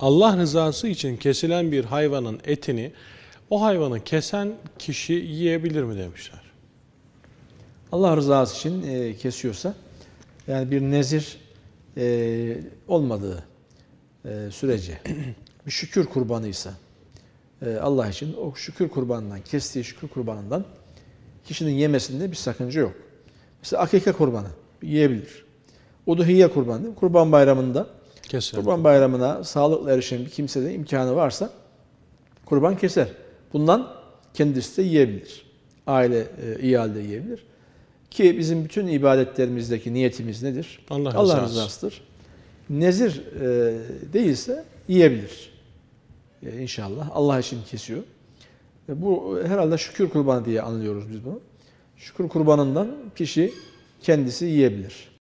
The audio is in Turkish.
Allah rızası için kesilen bir hayvanın etini o hayvanı kesen kişi yiyebilir mi demişler. Allah rızası için e, kesiyorsa yani bir nezir e, olmadığı e, sürece bir şükür kurbanıysa e, Allah için o şükür kurbanından kestiği şükür kurbanından kişinin yemesinde bir sakınca yok. Mesela akika kurbanı yiyebilir. Uduhiye kurbanı kurban bayramında Keser. kurban bayramına sağlıkla erişen bir kimsede imkanı varsa kurban keser. Bundan kendisi de yiyebilir. Aile e, iyi halde yiyebilir. Ki bizim bütün ibadetlerimizdeki niyetimiz nedir? Allah Allah rızası. rızasıdır. Nezir e, değilse yiyebilir. E, inşallah. Allah için kesiyor. E, bu herhalde şükür kurbanı diye anlıyoruz biz bunu. Şükür kurbanından kişi kendisi yiyebilir.